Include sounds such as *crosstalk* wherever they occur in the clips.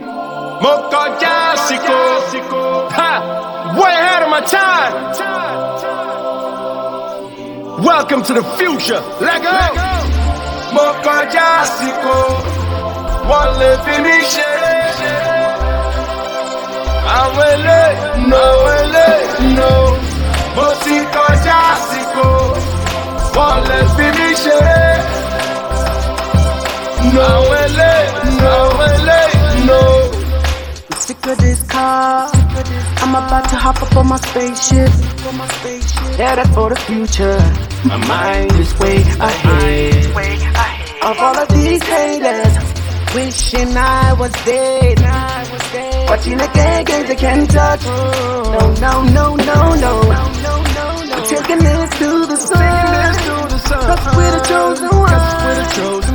Mocha Jessico. Ha! Way ahead of my time. Welcome to the future. Let go. Mocha Jessico. Wọ́n lè fi mí ṣeré. Àwọn ilé, no ilé, no. Mo ti kọjá àsìkò. Wọ́n lè fi mí ilé, this car. I'm about to hop up on my spaceship. Headed for the future. My mind is way ahead of all of these haters. Wishing I was dead. Watching the gang games they can't touch. No, no, no, no, no. I'm taking this to the sun. Cause we're the chosen ones.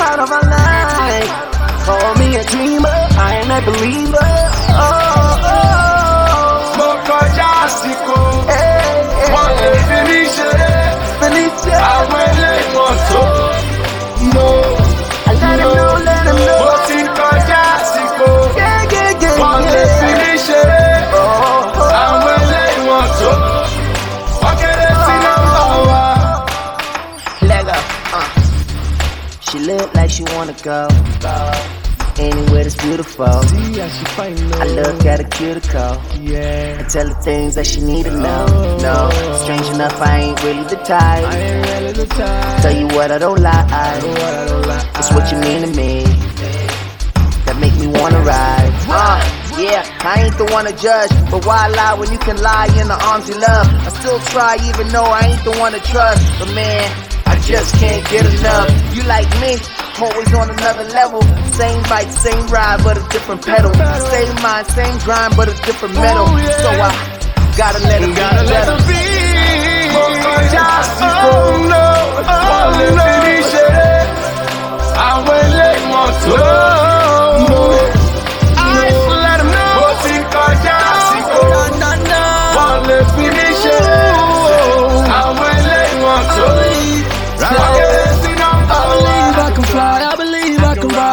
Part of our life. Call me a dreamer, I am a believer. Oh, look like she wanna go. Anywhere that's beautiful. I look at her cuticle. Yeah. Tell her things that she need to know. No, strange enough, I ain't really the type. ain't really the time. Tell you what I don't lie. I. It's what you mean to me. That make me wanna ride. Uh, yeah, I ain't the one to judge. But why lie when you can lie in the arms you love? I still try even though I ain't the one to trust. But man, I just can't get enough. You like me, always on another level. Same bike, same ride, but a different pedal. Same mind, same grind, but a different metal. Oh. So I gotta let it Gotta be. let Let it be. Mo kọjá àsìkò. Wọ́n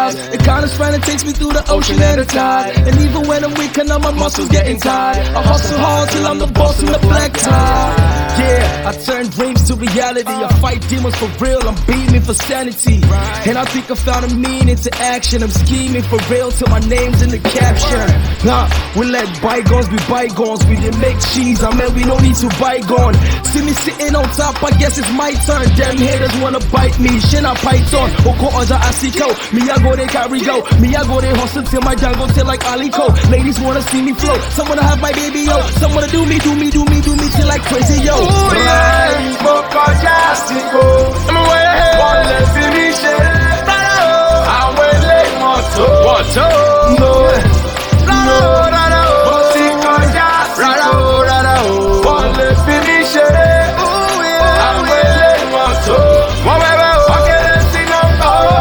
rise. The kind of spread that takes me through the ocean and the tide. And even when I'm weak, I know my muscles getting tired. I hustle hard till I'm the boss in the black tie. Yeah, I turn dreams to reality. I fight demons for real, I'm beaming for sanity. And I think I found a meaning to action. I'm scheming for real till my name's in the caption. Nah, we let bygones be bygones. We didn't make cheese, I mean we don't need to bygone. See me sitting on top, I guess it's my turn. Damn haters wanna bite me, shit I python. Oko oza asiko, me I go they carry go. Me I go they hustle till my jungle till like Aliko. Ladies wanna see me flow, some wanna have my baby yo. Some wanna do me, do me, do me, do me till like crazy yo. Right. Mo kọjá àsìkò. Wọ́n lè fi mí ṣeré. Àwọn ilé ìmọ̀tò. Wọ̀tò. No. No. Mo ti kọjá àsìkò. Wọ́n lè fi mí ṣeré. Àwọn ilé ìmọ̀tò. Wọ́n wẹ́wẹ́ o. Wọ́n kéré sí nọ́mbà o.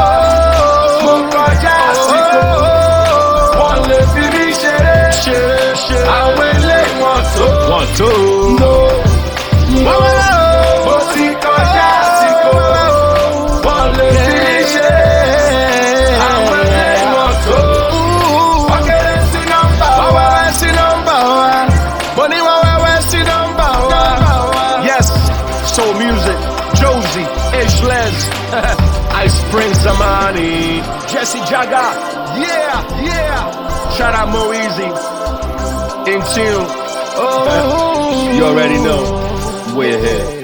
Mo kọjá àsìkò. Wọ́n lè fi mí ṣeré. Àwọn ilé ìmọ̀tò. Wọ̀tò. No. Mo Josie, Ishlez, *laughs* Ice Prince Zamani, Jesse Jagz. Yeah, yeah. Shout out Mo Easy. In tune. Oh, *laughs* you already know.